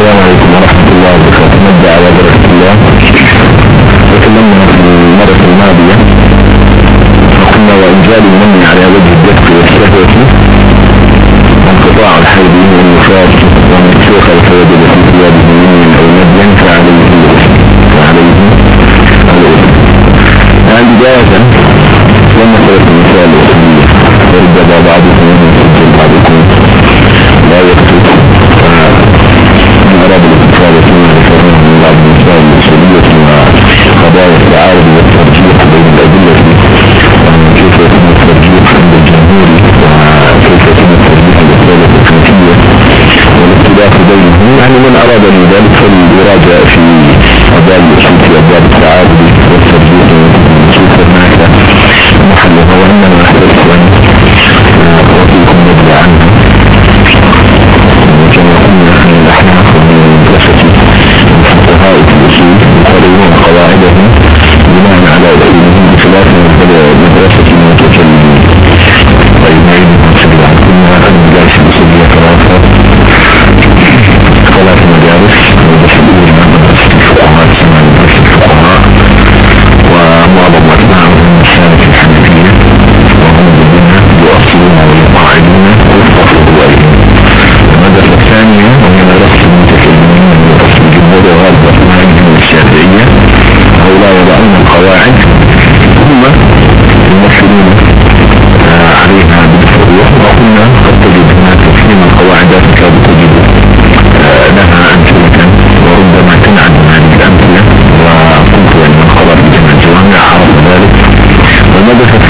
السلام عليكم ورحمة الله وبركاته. نبدأ على بركة الله. تكلمنا في المرة الماضية. وقلنا وإنزال المني على وجه الدفق والشهوة. وانقطاع الحيض والنفاس ومن شيخ فوجد في ثيابه من أو مدين فعليه الغسل فعليه الغسل يعني بداية لما ثلاث مثال وسبيل ورد بعضكم سجل بعضكم. لا يكتب التعارض والترجيح بين الأدلة كيف يتم الترجيح عند الجمهور وكيف يتم الترجيح للأسئلة التكنيكية والاختلاف بينهم. يعني من أراد ذلك فليراجع في أبواب الأصول في أبواب التعارض والترجيح ونشوف هناك محلها وإنما أحدث أن أعطيكم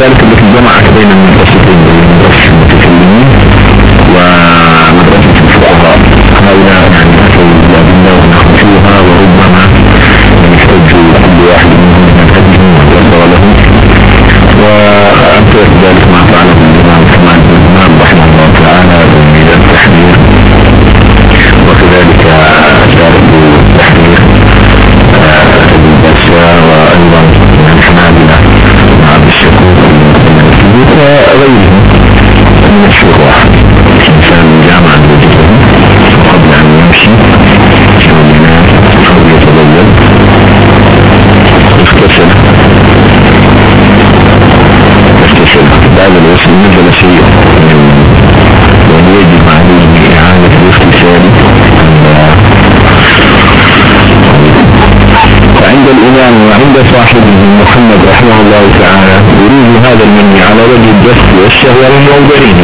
التي جمعت بين المدرستين الإمام وعند صاحبه محمد رحمه الله تعالى يريد هذا المني على وجه الدفع والشهوة من موضعين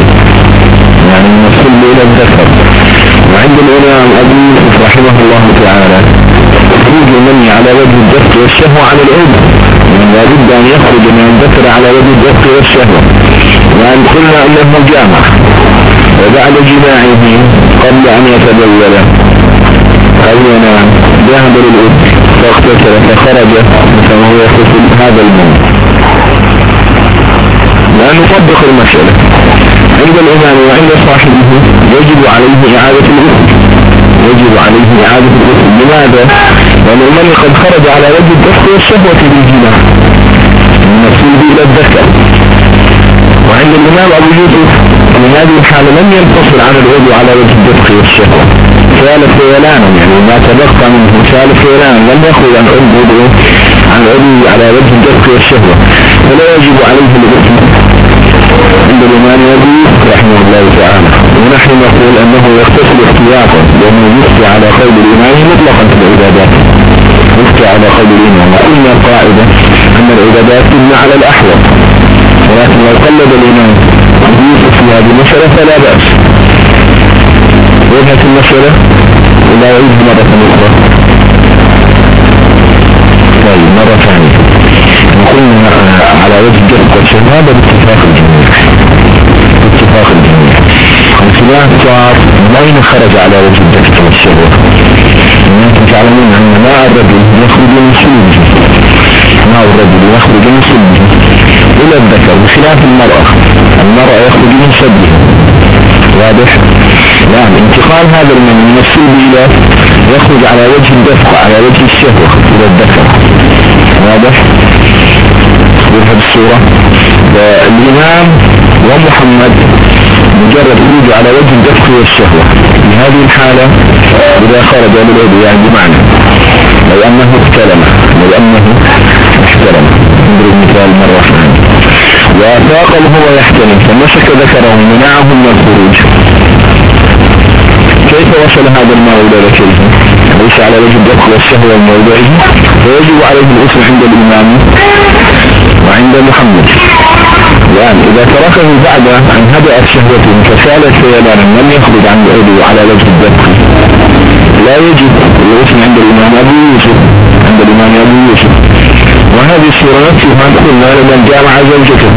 يعني الصلب إلى الذكر. وعند الإمام أبو يوسف رحمه الله تعالى يريد المني على وجه الدفع والشهوة على العود يعني لابد أن يخرج من الذكر على وجه الدفع والشهوة. وأن قلنا أنه جامع. وبعد جماعة قبل أن يتبول. ينام ذهب للعود فاغتسل فخرج فهو يغتسل هذا المني لأن نطبق المسألة عند الإمام وعند صاحبه يجب عليه إعادة الغسل يجب عليه إعادة الغسل لماذا؟ لأن المني قد خرج على وجه الدفع والشهوة من الصلب إلى الذكر وعند الإمام أبو يوسف في هذه الحالة لم ينفصل عن العضو على وجه الدفع والشهوة سال فيلانا يعني ما تبقى منه سال فيلانا لم يخرج عن عضو عن عضو على وجه الدفع والشهوة. فلا يجب عليه الغسل عند الإمام أبي رحمه الله تعالى. ونحن نقول أنه يغتسل احتياطا لأنه يفتي على قول الإمام مطلقا في العبادات. يفتي على قول الإمام. وقلنا قاعدة أن العبادات تبنى على الأحوط ولكن لو قلد الإمام يوسف في هذه المسألة فلا بأس. وجهة المسألة ولا يعيد مرة أخرى. طيب مرة ثانية. وقلنا على وجه الجهد والشهر هذا باتفاق الجميع. باتفاق الجميع. الخلاف صار بين خرج على وجه الجهد والشهر أنتم تعلمون أن ماء الرجل يخرج من سلوه ماء الرجل يخرج من سلوه إلى الذكر بخلاف المرأة. المرأة يخرج من سبله واضح؟ نعم انتقال هذا المني من السلب إلى يخرج على وجه الدفق على وجه الشهوة إلى الذكر واضح بهذه الصورة. الإمام ومحمد مجرد خروج على وجه الدفق والشهوة. هذه الحالة إذا خرج للعضو يعني بمعنى لو أنه احتلم لو أنه احتلم. نضرب مثال مرة ثانية. وأفاق وهو يحتلم فمسك ذكره منعه من الخروج. كيف وصل هذا الماء إلى ذكره ليس على وجه الدخل والشهوة موضعه فيجب عليه الاسم عند الإمام وعند محمد. يعني إذا تركه بعد أن هدأت شهوته فسأل سيلانا لم يخرج عن العضو على وجه الدخل لا يجب الاسم عند الإمام أبو يوسف. عند الإمام أبو يوسف. وهذه الصورة نفسها قلنا لمن جامع زوجته.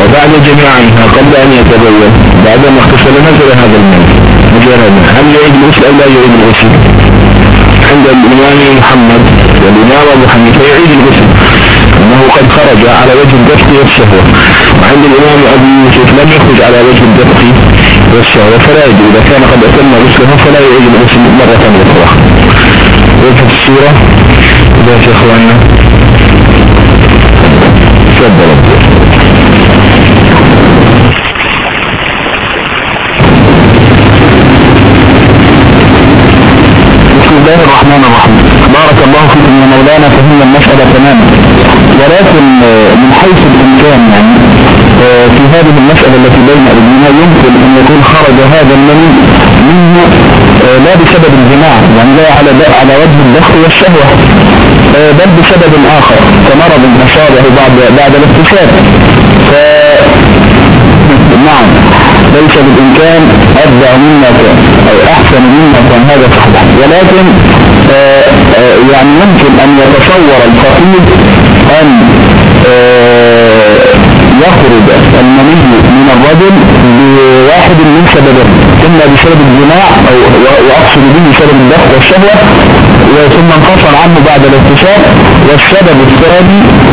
وبعد جماعها قبل أن يتبين بعد ما اغتسل نزل هذا الماء مجرد هل يعيد الغسل أو لا يعيد الغسل عند الإمام محمد والإمام أبو حنيفة يعيد الغسل أنه قد خرج على وجه الدفق والشهوة. وعند الإمام أبو يوسف لم يخرج على وجه الدفق والشهوة فلا يجب إذا كان قد أتم غسله فلا يعيد الغسل مرة أخرى. وجه الصورة إذا يا إخواننا. تفضل. الله الرحمن الرحيم. بارك الله فيكم يا مولانا فهمنا المسألة تماما. ولكن آه، من حيث الإمكان يعني آه، في هذه المسألة التي بين أبنها يمكن أن يكون خرج هذا المني منه آه، لا بسبب الجماع يعني لا على, على وجه الدخل والشهوة بل بسبب آخر كمرض أصابه بعد بعد الاغتسال. ف نعم. ليس بالإمكان أبدع مما كان أو أحسن مما كان هذا صحيح. ولكن آآ آآ يعني يمكن أن يتصور الفقير أن يخرج المني من الرجل بواحد من سببين إما بسبب الجماع أو وأقصد به سبب الدخل والشهوة ثم انفصل عنه بعد الاكتشاف والسبب الثاني آه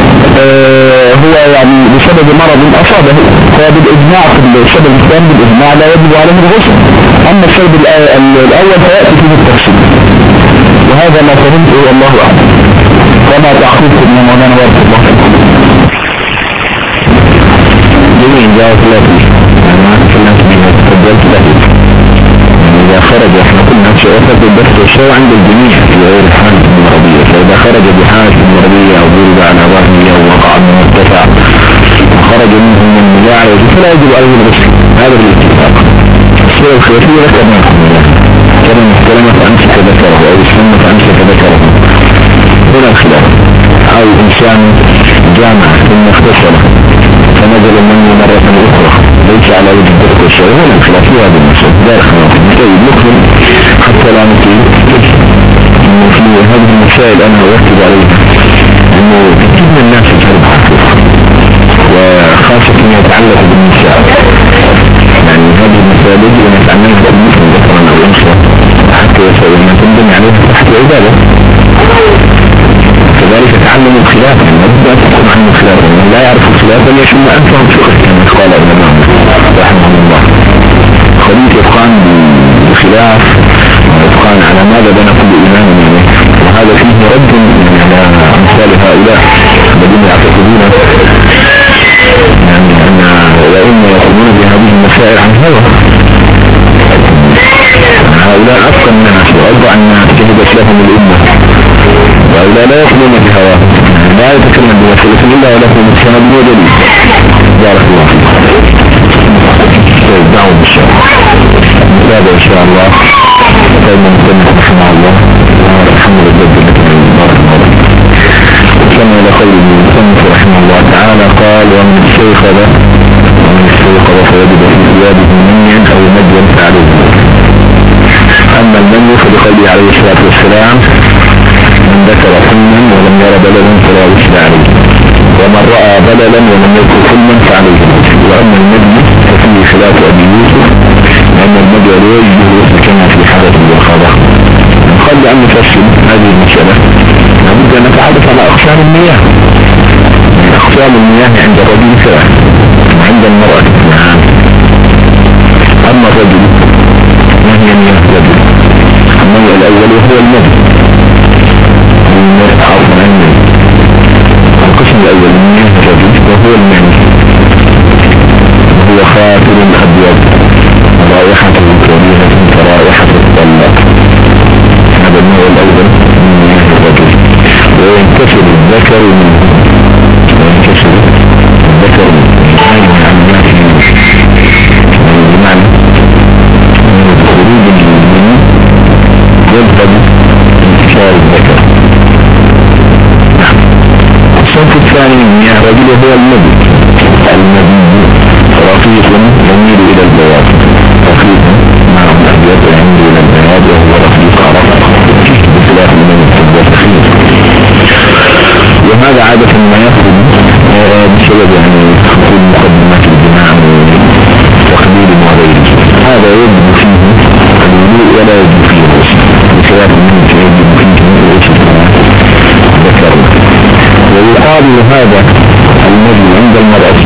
هو يعني بسبب مرض أصابه فبالإجماع في السبب الثاني بالإجماع لا يجب عليه الغسل. أما السبب الأول فيأتي فيه التفصيل وهذا ما فهمته الله أعلم. وما تحقيقكم يا مولانا وارد الله جميل جاوب الله يعني ما تكلمت منه تفضلت له إذا خرج إحنا قلنا شعفت البث والشو عند الجميع في غير الحالة المرضية فإذا خرج بحالة مرضية أو ضرب على ظهره أو وقع من مرتفع وخرج منه من مجاعة فلا يجب عليه الغسل. هذا الاتفاق. الصورة الخلافية ذكرنا كان المحترمة فأمسك ذكره أو السنة فأمسك ذكره هنا الخلاف. أو إنسان جامع ثم اغتسل فنزل مني مرة أخرى. ليس على وجه الدرك والشيء ولا الخلاف في هذا المسألة لا خلاف طيب نكمل حتى لا نطيل انه في هذه المسائل أنا اركز عليها. إنه كثير من الناس يجهل حقيقة وخاصة فيما يتعلق بالنساء. يعني هذه المسائل يجب أن يتعلمها بالمسلم ذكرا أو انثى حتى يسأل ما تنبني عليه تحت العبادة كذلك تعلم الخلاف يعني ان تكون عن الخلاف من لا يعرف الخلاف بل يشم انفهم فقه قال ابن رحمه الله. خليط يتقان بالخلاف ويتقان على ماذا بنى كل إيمان يعني؟ وهذا فيه رد على أمثال هؤلاء الذين يعتقدون يعني أن الأئمة يقومون بهذه المسائل عن هوى. هؤلاء اتقى الناس وارضع الناس شهدت لهم الامه وإلا لا يقومون بهواه لا يتكلم بوسيلة إلا وله مستند ودليل بارك الله فيك. دعوة بالشرع نتابع إن شاء الله دائما نتمنى رحمه الله. والحمد لله بارك الله كما إلى قول المصنف رحمه الله تعالى قال ومن استيقظ ومن استيقظ فوجد في ثيابه منيا أو مجيا فعليه أما المني فبقوله عليه الصلاة والسلام من ذكر حلما ولم يرى بلدا فلا وجد عليه. ومن رأى بلدا ولم يذكر حلما فعليه. وأما المجد ففيه خلاف أبي يوسف. لأن المجد لا كما في حالة الوخاضة قبل أن نفصل هذه المسألة لابد أن نتعرف على أقسام المياه. أقسام المياه عند الرجل ثلاث وعند المرأة نعم. أما الرجل ما هي مياه الرجل؟ النوع الأول وهو المجد عفوا عني القسم الأول من الرجل وهو المعنى. وهو خاتم أبيض رائحته كريهة كرائحة الطلاق. هذا النوع الأول من الرجل. وينكسر الذكر منه. وينكسر الذكر منه. عن بمعنى من خروج المني يذهب انتشار الذكر. الثاني الرجل هو المدي المدي رفيق يميل إلى البياض. رفيق مع الابيض يميل إلى البياض وهو رفيق عرفق بخلاف من التخير وهذا عادة ما يخرج بسبب يعني خروج مقدمات الجماع وتقليل وغيره هذا يجب فيه ولا يجب فيه بخلاف من ويقابل هذا المجد عند المرأة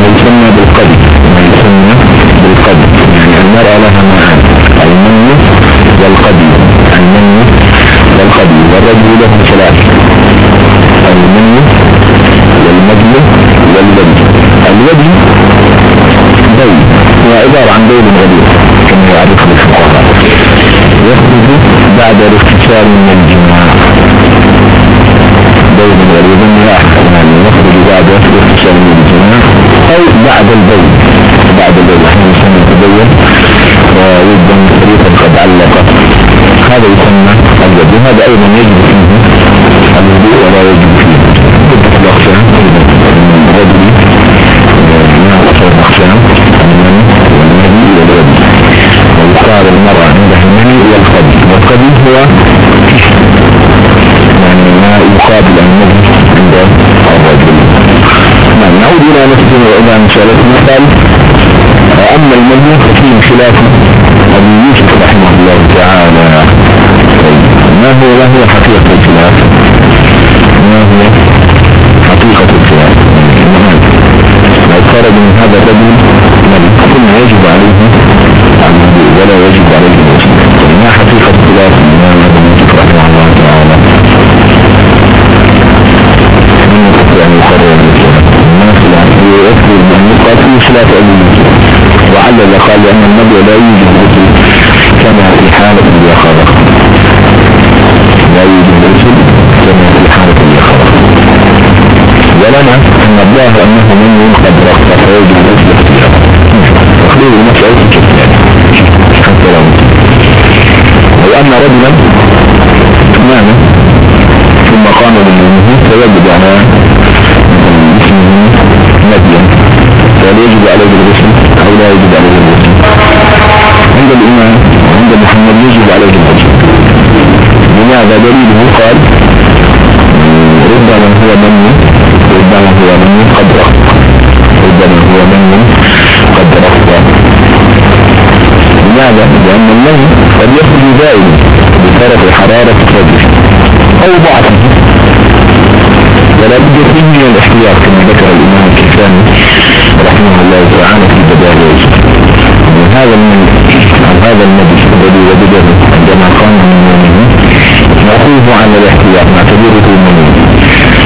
ما يسمى بالقدر ما يسمى بالقدر يعني المرأة لها معان المن والقدر المن والقدر والرجل له ثلاث المن والمجل والودي الودي بيل هو عبارة عن بيل غليظ كما يعرف الفقهاء يخرج بعد الاغتسال من الجماع بيل غليظ يعني يخرج بعد الاغتسال من الجماع أو بعد البيل بعد البيل إحنا نسمى تبين ويبدأ فريقا قد علق هذا يسمى الوضوء هذا أيضا يجب فيه الوضوء ولا يجب فيه عدة الاقسام الرجل ينقص الاقسام المني والنبي والوضي ويقال المرأة عندها المني والقدي والقدي هو يعني ما يقابل النبي عند الرجل نعم نعود إلى نفسه وإلى مسألة مثال أما المني ففيه خلاف أبي يوسف رحمه الله تعالى. ما هو ما هي حقيقة الخلاف؟ ما هي حقيقة الخلاف؟ لو خرج من هذا الرجل نبي ثم يجب عليه الوضوء ولا يجب عليه الوصول ما حقيقة الخلاف؟ الإمام أبو يوسف رحمه الله تعالى من وعلل قال لأن النبي لا يوجد الوصول كما في حالة اليقظة لا يوجد الوصول كما في حالة اليقظة ولنا أن الظاهر أنه من قد رخص فيجب الوصول اختيار تخليل المسألة كثيرا حتى لو وأن رجلا نام ثم قام بالنوم فيجب على فهل يجب عليه الغسل أو لا يجب عليه الغسل. عند الإمام وعند محمد يجب عليه الغسل. لماذا دليله؟ قال ربما هو من ربما هو من قد رفض ربما هو من قد رفض لماذا؟ لأن المن قد يخرج دائما بطرف حرارة الرجل أو ضعفه. ولا بد فيه من الاحتياط كما ذكر الإمام الكفاني رحمه الله تعالى في من هذا عن هذا النبي الذي وجده عندما قام من نومه نأخذه عن الاحتياط نعتبره منه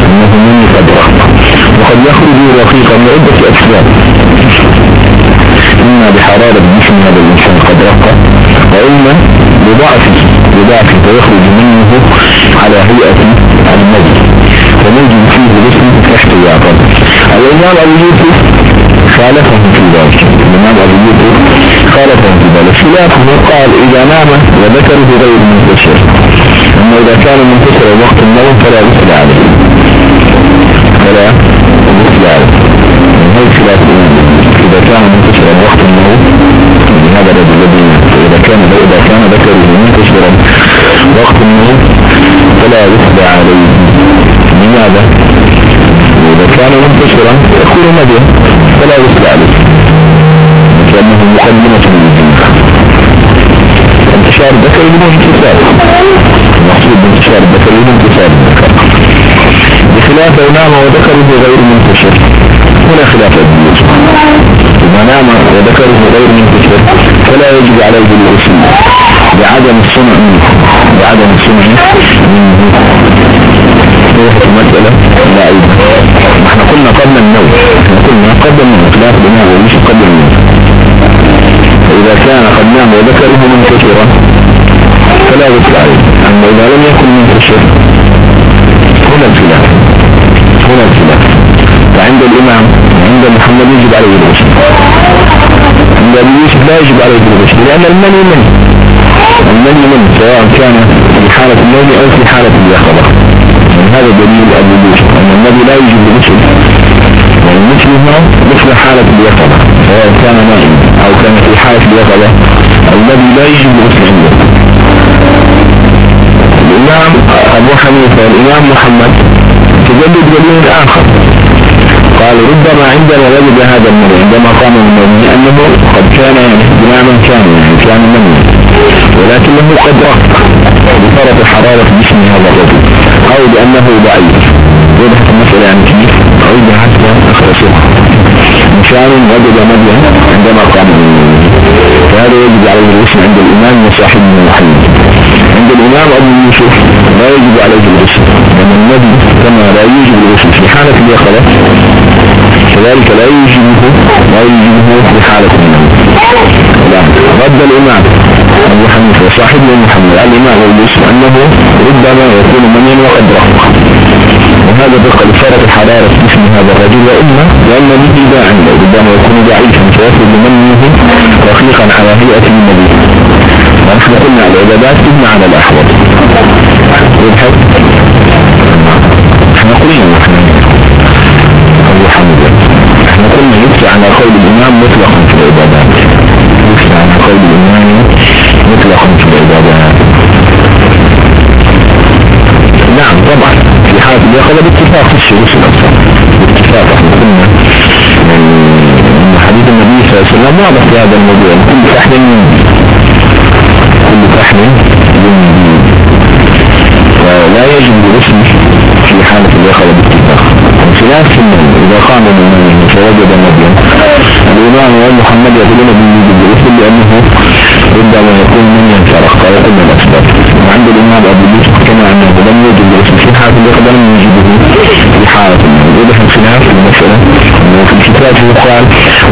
إنه مني قد وقد يخرج رقيقا لعدة أسباب. إما بحرارة جسم هذا الإنسان قد رقى وإما بضعفه بضعفه فيخرج منه على هيئة المجد فنجد فيه الاسم احتياطا الامام ابو يوسف خالفه في ذلك. الإمام أبو يوسف خالفه في ذلك. خلافه قال إذا نام وذكره غير منتشر. أما إذا كان منتشر وقت النوم فلا غسل عليه. فلا غسل عليه. هي خلاف إذا كان منتشرا وقت النوم هذا الذي إذا كان إذا كان ذكره منتشرا وقت النوم فلا غسل عليه. لماذا؟ إذا كان منتشرا يكون مدين فلا غسل عليه. لأنه مقدمة للجنة انتشار الذكر بدون انتصار المقصود بانتشار الذكر بدون انتصار بخلاف نام وذكره غير منتشر. هنا خلاف الجيوش إذا نام وذكره غير منتشر فلا يجب عليه الغسل بعدم الصنع بعدم الصنع منه. روح المسألة لا أيضا إحنا قلنا قبل النوم. إحنا قلنا قبل النوم. خلاف بنا ويش قبل النوم. إذا كان قد نام وذكره منتشرا فلا غسل عليه. أما إذا لم يكن منتشر هنا الخلاف. هنا الخلاف. فعند الإمام عند محمد يجب عليه الغسل عند أبي يوسف لا يجب عليه الغسل لأن المني منه. المني منه سواء كان في حالة النوم أو في حالة اليقظة. هذا دليل أبو يوسف أن النبي لا يجب الغسل والمثل هنا مثل حالة اليقظة سواء كان نائم أو كان في حالة اليقظة الذي لا يجب عنده. الإمام أبو حنيفة والإمام محمد تجدد دليل آخر. قال ربما عندما وجد هذا المرء عندما قام النوم لأنه قد كان يعني بناما كان يعني كان مني ولكنه قد رق بفرط حرارة جسم هذا الرجل. أو لأنه ضعيف. وضحت المسألة يعني كيف أعيد حتى أخرسها إنسان وجد مديا عندما قام. فهذا يجب عليه الاسم عند الإمام وصاحب المحمد عند الإمام أبو يوسف لا يجب عليه الغسل. لأن النبي كما لا يجب الغسل في حالة اليقظة كذلك لا يجبه لا يجبه في حالة النوم. رد الإمام أبو حنيفة وصاحبه محمد. الإمام يوسف أنه ربما يكون منين وقد رفق وهذا بقى لفرق حرارة جسم هذا الرجل وإما لأن به داعا ربما يكون ضعيفا فيخرج منه رقيقا على هيئة النبي. ونحن قلنا العبادات تبنى على الأحوال. إحنا قلنا إحنا أبو حمد إحنا قلنا يفتح على قول الإمام مطلقا في العبادات. يفتح على قول الإمام مطلقا في العبادات. نعم طبعا. في حالة اليقظة باتفاق في الشروط الأصل باتفاق إحنا قلنا من حديث النبي صلى الله عليه وسلم واضح في هذا الموضوع. كل فحل كل فحل فلا يجب الاسم في حالة اليقظة باتفاق. خلاف النوم إذا قام الإمام فوجد نبيا الإمام ومحمد يقولون بالوجود الاسم لأنه ربما يكون من ينفرق ويقوم الأسباب. وعند الإمام أبو يوسف كما أنه لم يجد الاسم في حالة اليقظة لم يجده في حالة النوم وضح الخلاف في المسألة وفي الكتاب يقال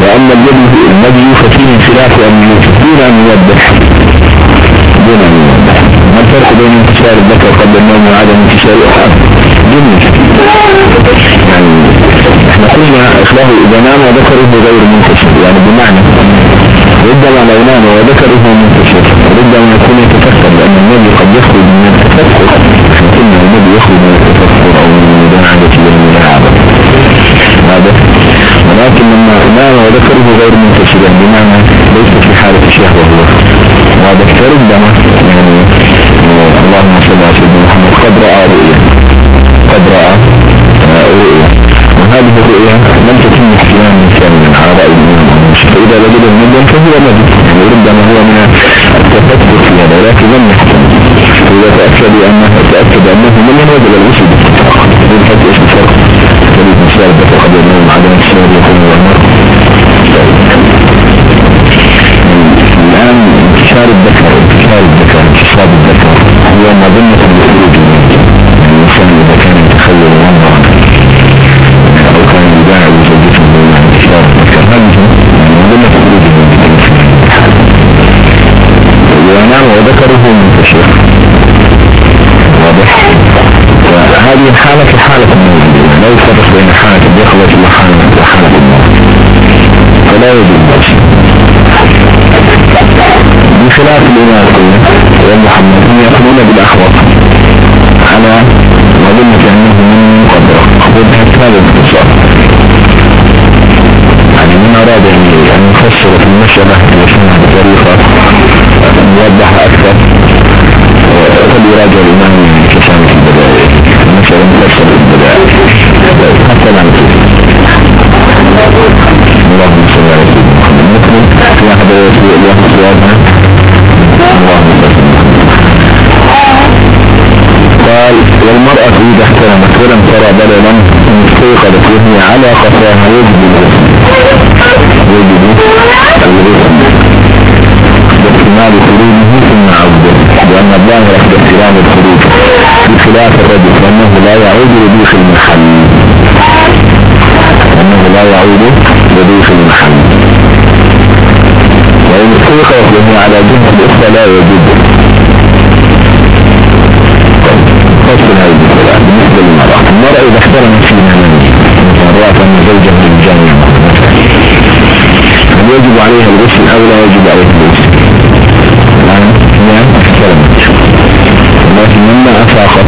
وأما الذي النبي ففيه انخلاف أن دون أن يوضح. دون أن يوضح. ما الفرق بين انتشار الذكر قبل النوم وعدم انتشار جميل. يعني إحنا قلنا اخلاه إذا نام وذكره غير منتشر يعني بمعنى ربما لو نام وذكره منتشر ربما يكون يتفكر لأن النبي قد يخرج من التفكر قلنا النبي يخرج من التفكر أو من المداعبة إلى الملاعبة هذا. ولكن لما نام وذكره غير منتشر يعني بمعنى ليس في حالة الشهوة هو وهذا فربما يعني اللهم صل على سيدنا محمد قد رأى رؤيا قد رأى رؤيا وهذه الرؤيا لم تتم احتمالا كاملا على رأي الإمام فإذا وجد النبي فهو نبي يعني ربما هو من التفكر في هذا ولكن لم يحتمل فإذا تأكد أنه تأكد أنه من وجد الوسط إذا حتى إيش الفرق تريد مثال قبل النوم عدم السير يكون والمر الآن انتشار الذكر انتشار الذكر انتشار الذكر هو مظنة وذكره منتشر واضح فهذه الحالة في حالة النوم لا يفرق بين حالة اليقظة وحالة وحالة النوم فلا يجوز. بخلاف الإمام والمحمد يقولون بالأحوط على مظنة أنه من مقدرة وضحت هذا الاختصار يعني من أراد أن يفسر في المسألة ويسمع بطريقة موضحة أكثر. فليراجع الإمام كسامة البداية. المسألة مفسر البداية. حتى لا اللهم صل على سيدنا محمد. مسلم في أحد يسوء الله سيادنا اللهم صل قال والمرأة إذا احترمت ولم ترى بللا استيقظت وهي على قفاها يجب الغسل يجب الغسل باحتمال خروجه ثم عوده لأن الظاهر في احترام الخروج بخلاف الرجل فإنه لا يعود لضيق المحل. أنه لا يعود لضيق المحل. وإن استيقظت له على جهة الأخرى لا يجب فصل هذه الصلاة بالنسبة للمرأة. المرأة إذا احترمت في منامه مثلا رأت أن زوجها من الجامعة يجب عليها الغسل أو لا يجب عليها الغسل؟ ولكن لما أفاقت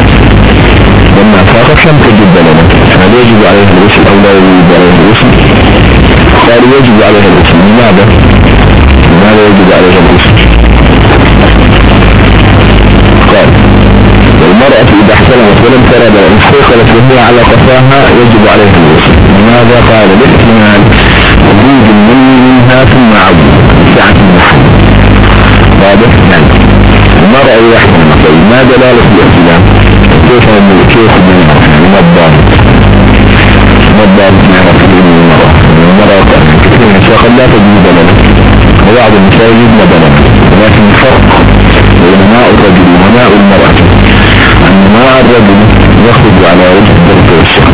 لما أفاقت لم تجد بلدا هل يجب عليها الغسل أو لا يجب عليها الغسل قال يجب عليها الغسل لماذا؟ لماذا يجب عليها الغسل قال والمرأة إذا احتلمت ولم ترى بلدا استيقظت وهي على قفاها يجب عليها الغسل لماذا قال الاحتمال وجود المني منها ثم عود ساعة النحو. واضح يعني المرأة إذا احتلمت طيب ما دلالة الاحتلام كيف كيف يعني ما الضابط ما الضابط نعرف المرأة المرأة كثير من قد لا تجد بلدا وبعض النساء يجدن بلدا ولكن الفرق بين ماء الرجل وماء المرأة. أن ماء الرجل يخرج على وجه الدرس والشهر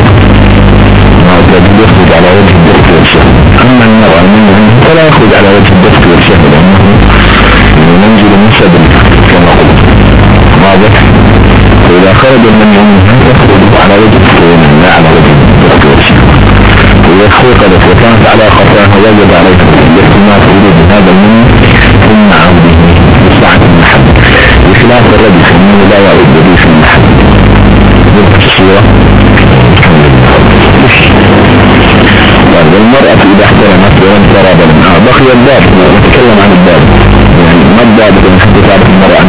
ماء الرجل يخرج على وجه الدرس والشهر أما المرأة من فلا يخرج على وجه الدرس والشهر لأنه منزل من قلت واضح. فإذا خرج من يومها يخرج على وجه الصوم لا على وجه والشهر وإذا استيقظت وكانت على خطاها وجب عليها الاحتمال في وجود هذا المني ثم عوده بساعة المحل. بخلاف الرجل فإنه لا يعود به في المحل. ذلك الصورة. والمرأة إذا احترمت ولم ترى آه بقي الباب نتكلم عن الباب. يعني ما الباب؟ إذا حتى تعرف المرأة.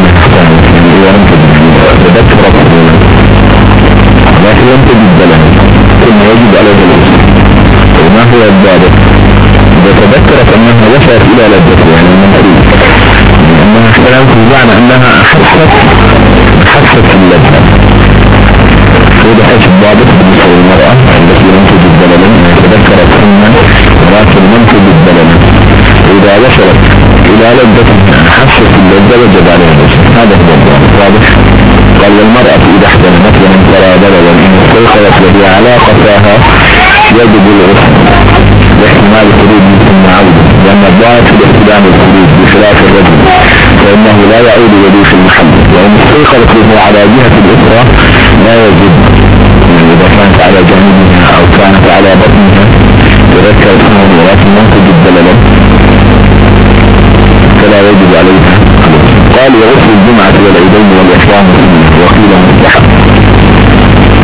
لم تجد بلد ثم يجب عليها الوصول وما هو الباب إذا تذكرت أنها وصلت إلى لذته يعني من مريض أنها احترمت بمعنى أنها حست حست اللذة وده حيث الضابط بالنسبة للمرأة التي لم تجد بلدا تذكرت ثم ولكن لم تجد بلدا إذا وصلت إلى لذة حست اللذة وجب عليها هذا هو الضابط. واضح؟ قال والمرأة إذا احترمت ولم ترى بلدا إن استيقظت وهي على قفاها يجب الغسل باحتمال الخروج ثم عودة لأن الضابط في الاحتلام الخروج بخلاف الرجل فإنه لا يعود في المحل وإن استيقظت له على جهة الأخرى لا يجب. يعني إذا كانت على جانبها أو كانت على بطنها تذكر اسمه ولكن لم تجد بلدا فلا يجب عليها. قال وغسل الجمعة والعيدين والإحرام وقيل مستحب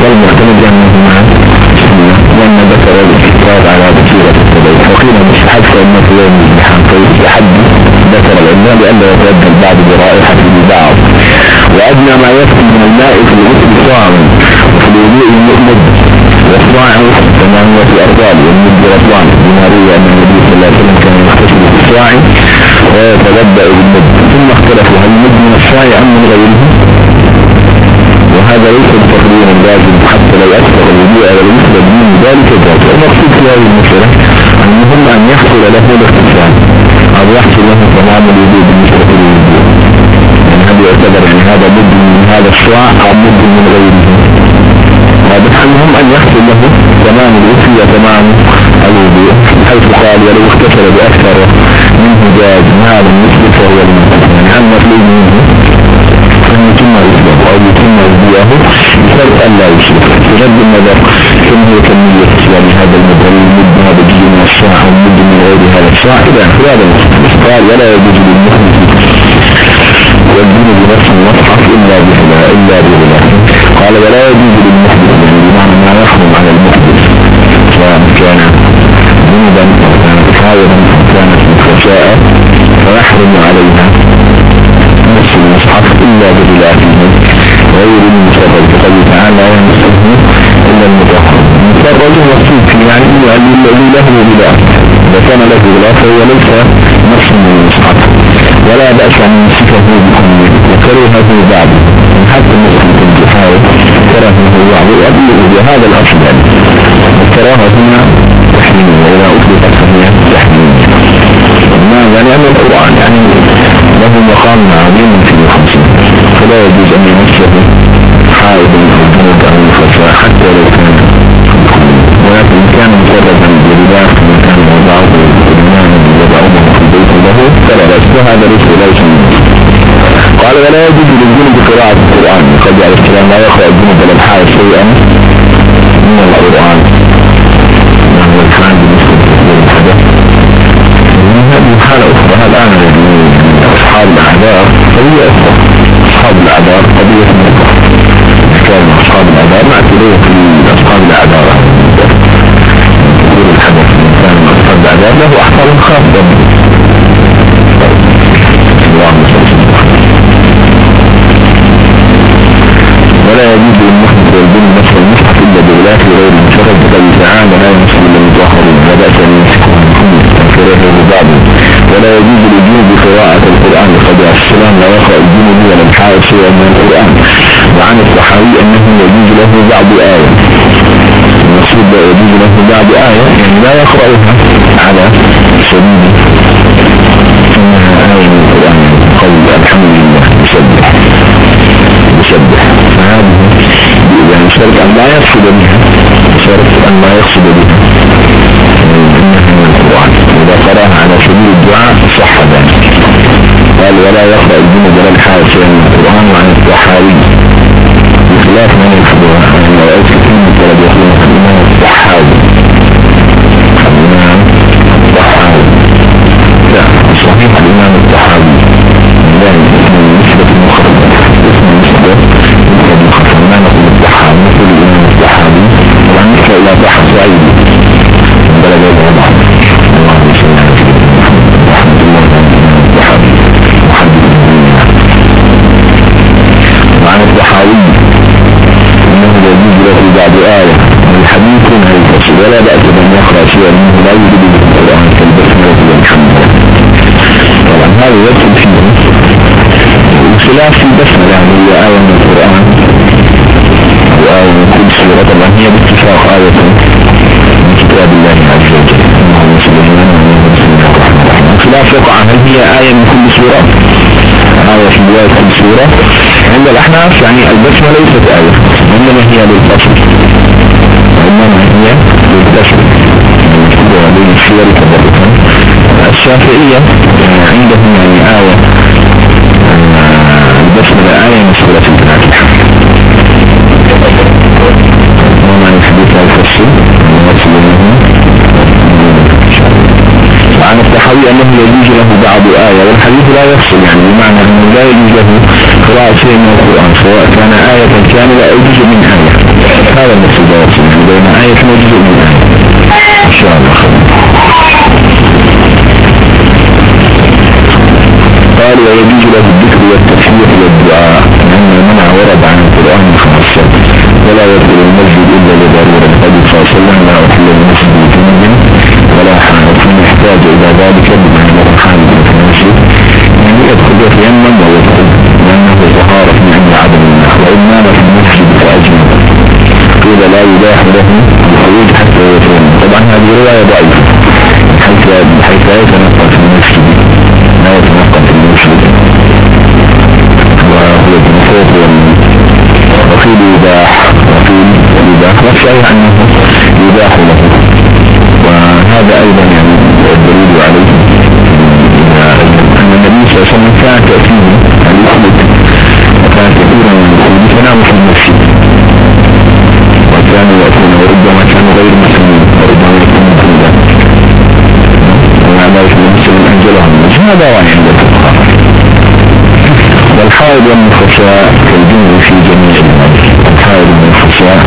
والمعتمد أنهما لأن ذكر الاستقرار على بصيرة السبيل وقيل مستحب فإنه في يوم الامتحان فيستحب ذكر العلماء لأنه يتبدل البعض برائحة البعض. وأدنى ما يكفي من الماء في الغسل صاع وفي الوضوء المؤمد والصاع ثمانية أرباب والمد رطوان بما روي أن النبي صلى الله عليه وسلم كان يغتسل في الصاع ويتبدأ بالمد. ثم اختلفوا هل المد من الصاع أم من غيره؟ وهذا ليس بتقدير لازم حتى لو أكثر الوضوء على الوصل من ذلك جاز المقصود في هذه المسألة المهم أن يحصل له الاغتسال أو يحصل له تمام الوضوء بالنسبة للوضوء يعني هذا يعتبر يعني هذا مد من هذا الصاع أو مد من غيره؟ أن يحصل له تمام الوصل وتمام الوضوء حيث قال ولو اغتسل بأكثر منه جاز ما لم يثبت فهو المسلم يعني أن مطلوب منه أن يتم إسلام أو يتم وضوءه؟ بشرط أن لا يشرك. بغض النظر كم هي كمية إسلام هذا المدعو المد هذا جزء من الصاع أو مد من غير هذا الصاع إلى آخر هذا قال ولا يجوز للمخلص والدين بنفس المصحف إلا بهلا إلا بهلا قال ولا يجوز للمحدث يعني بمعنى ما يحرم على المحدث سواء كان ذنبا أو كانت حاضرا أو كانت مخشاء فيحرم عليها نفس المصحف إلا بغلافه غير المفرد فقال تعالى يمسه إلا المطهر المفرد مكتوب يعني الذي له غلاف. إذا كان له غلاف فهو ليس نفس من المصحف. ولا بأس أن يمسكه بكمه وكرهه بعض حتى المسلم الحاول كرهه بعض وهذا الأصل. يعني الكراهة هنا تحميل وإذا أطلقت فهي تحميل ماذا؟ لأن القرآن يعني له مقام عظيم في الخمسين فلا يجوز أن يمسه حائد أو جنود أو نفساء حتى لو كان ولكن كان مجردا بلباس من كان وضعه بالإيمان وضعه في البيت له فلا بأس. وهذا ليس ليس قال ولا يجوز للجنب قراءة القرآن. قد عليه السلام لا يقرأ الجنب ولا الحائط شيئا من القرآن. نعم والكلام بالنسبة للحدث هذه حالة أخرى الآن أصحاب الأعذار قضية أخرى أصحاب الأعذار قضية أصحاب الأعذار أصحاب الأعذار. الحدث من له ولا يجوز للمحدث والبن نفس المصحف إلا بغلاف غير المشرف بل تعالى لا يمسك إلا المظاهرين لا بأس أن يمسكه من كل تنكره ببعضه ولا يجوز للجنوب قراءة القرآن لقد السلام لا يقرأ الجنوب ولا الحائط شيئا من القرآن. وعن الصحابي أنه يجوز له بعض آية. المقصود يجوز له بعض آية يعني لا يقرأها على سبيل إنها آية من القرآن قول الحمد لله يسبح يسبح. يعني شرط أن لا يقصد بها. شرط أن لا يقصد بها. إذا قرأها على سبيل الدعاء صح ذلك. قال ولا يقرأ ولا الحال شيئا من القرآن وعن الصحابي بخلاف من يكتبها عن رأيت كثير من الطلب يقولون الإمام الصحابي له بعد آية الحديث الفصل ولا بأس بأن يقرأ شيئا منه. لا يوجد به القرآن كالبسملة والحمد طبعا هذا يدخل فيه الخلاف في البسملة يعني هي آية من القرآن وآية من كل سورة. طبعا هي باتفاق آية من كتاب الله عز وجل. اللهم صل وسلم بسم الله الرحمن الرحيم الخلاف يقع. هل هي آية من كل سورة؟ آية في بداية كل سورة. عند الأحناف يعني البسمة ليست آية إنما هي للفصل وإنما هي؟ للفصل المكتوبة بين الشافعية عندهم يعني آية البسمة آية من سورة الفاتحة. وما يحدث الفصل ويصل منه وعن الصحابي أنه يجوز له بعض آية والحديث لا يفصل يعني بمعنى أنه لا يجوز له قراءة شيء من القرآن سواء كان آية كاملة أو جزء من آية. هذا المقصود يفصل يعني بين آية وجزء من آية. إن شاء الله. قال ويجوز له الذكر والتسبيح والدعاء لأن المنع ورد عن القرآن خاصة ولا يدخل المسجد إلا لضرورة النبي صلى الله عليه وسلم المسجد ولا حائط يحتاج إلى ذلك بما أنه حال في المسجد يعني يدخل يتيمم ويدخل لأنه طهارة من عدم وإن نام في المسجد فأجنب قيل لا يباح له الخروج حتى يتيمم طبعا هذه رواية ضعيفة حيث حيث لا يتنقل في المسجد. لا يتنقل في المسجد. وهو بنفوق وقيل يباح وقيل يباح والصحيح أنه يباح له. وهذا أيضا يعني الدليل عليه. أن النبي صلى الله عليه وسلم كان الإسلام وكان من فنام في المسجد. وكانوا يأتون وربما كانوا غير مسلمين وربما يكونوا ومع ذلك هذا والحائض والنفساء كالجن في جميع المال الحائض والنفساء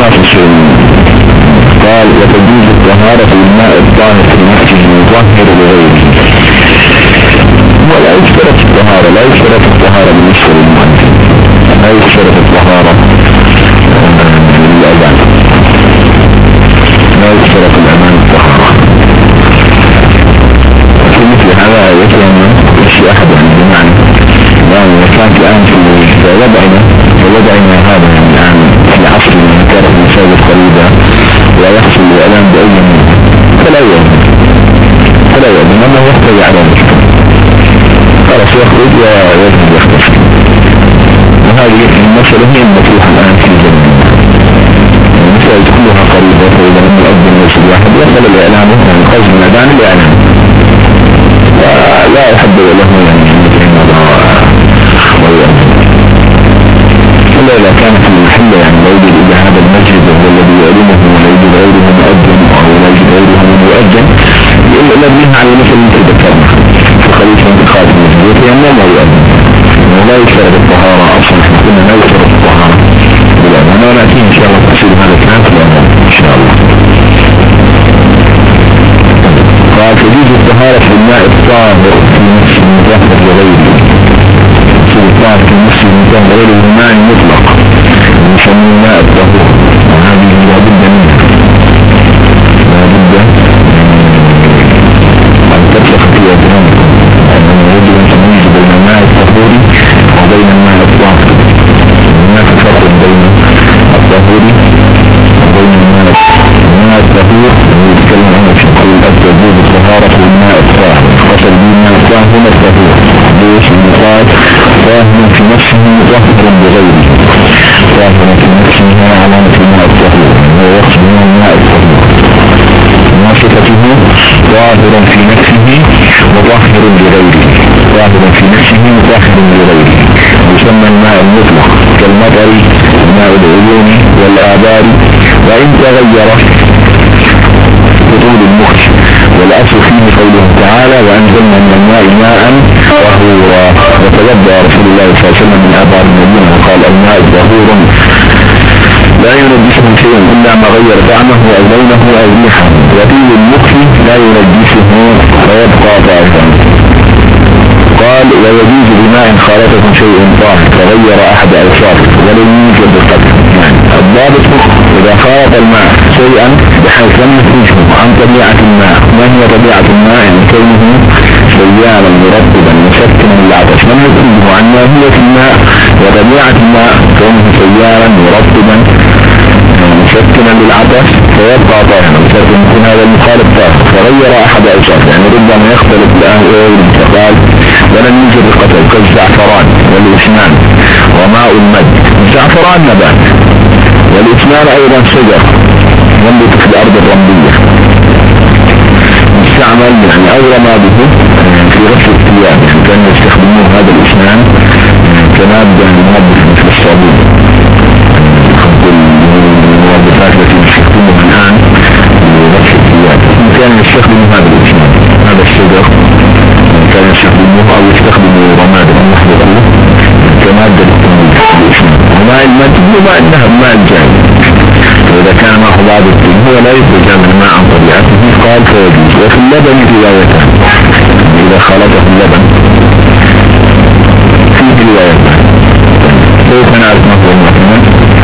ما في شيء قال وتجوز الطهارة بالماء الطاهر في نفسه المطهر لغيره ولا يشترط الطهارة لا يشترط الطهارة بالنسبة للمؤذن لا يشترط الطهارة يشي أحد عن بمعنى. يعني كانت الآن في وضعنا ووضعنا هذا الآن في عصر من كانت المساجد قريبة ويحصل الإعلام بأي منها. فلا يؤمن. فلا يؤمن. أنه يحتاج على ذلك. خلاص يخرج ويجب يختفي وهذه المسألة هي المطروحة الآن في زمن المسائل كلها قريبة فإذا لم يؤذن ليس واحد يصل الإعلام يعني قصد من أذان الإعلام ولا أحب له يعني إلا إذا كان في يعني لا يوجد إلا هذا المسجد الذي يعلمه ولا يوجد غيره مؤذن أو لا غيره مؤذن. إلا بها على مثل مثل ذكرنا في خليفة انتخاب المسجد يتيمم ويؤذن ولا يشترط الطهارة أصلا. قلنا لا يشترط الطهارة. بالأمان ونأتي إن شاء الله تفصيل هذا الكلام في الأمان قال تجوز في الماء الطاهر في نفس المطهر لغيره. في الطاهر في نفس المطهر لغيره الماء المطلق. يسمى الماء الطهور. المقال طاهر في نفسه مطهر بغيره. طاهر في نفسه علامة الماء الطهور هو يقصد الماء الطهور وصفته ظاهر في نفسه مطهر لغيره. ظاهر في نفسه مطهر لغيره. يسمى الماء المطلق كالمطر ماء العيون والآبار وإن تغير بطول المخ. والأصل فيه قوله تعالى وأنزلنا من الماء ماء طهورا. وتوضأ رسول الله صلى الله عليه وسلم من آبار المدينة وقال الماء طهور. لا ينجسه شيء إلا ما غير طعمه أو لونه أو ريحه. وطيب المخ لا ينجسه فيبقى طاهرا قال ويجوز بماء خالطه شيء طاهر فغير أحد أوصافه ولم يوجد القدر الضابط إذا خالط الماء شيئا بحيث لم يخرجه عن طبيعة الماء. ما هي طبيعة الماء؟ يعني كونه سيالا مرطبا مسكنا للعطش لم يخرجه عن ماهية الماء وطبيعة الماء. كونه سيالا مرطبا مسكنا للعطش فيبقى طاهرا. فيكون هذا المخالف طاهر. فغير أحد أوصافه يعني ربما يختلف الآن فقال ولم يوجد القتل كالزعفران والإثنان وماء المد. الزعفران نبات. والإثنان أيضا شجر. ينبت في الأرض الرملية. يستعمل يعني أول ما به في غسل الثياب يعني كانوا يستخدمون هذا الإثنان كمادة منظف مثل الصابون. المنظفات التي لغسل الثياب يستخدموا هذا الإثنان هذا الشجر كان يستخدموه أو يستخدموا رماد المحبطة كمادة للتنظيف الماء وماء النهر ماء الجاري فإذا كان ماء بعض الطين هو لا يخرج من الماء عن طبيعته قال فيجوز وفي اللبن روايتان إذا خلطه اللبن. فيه روايتان كيف نعرف ما هو المعتمد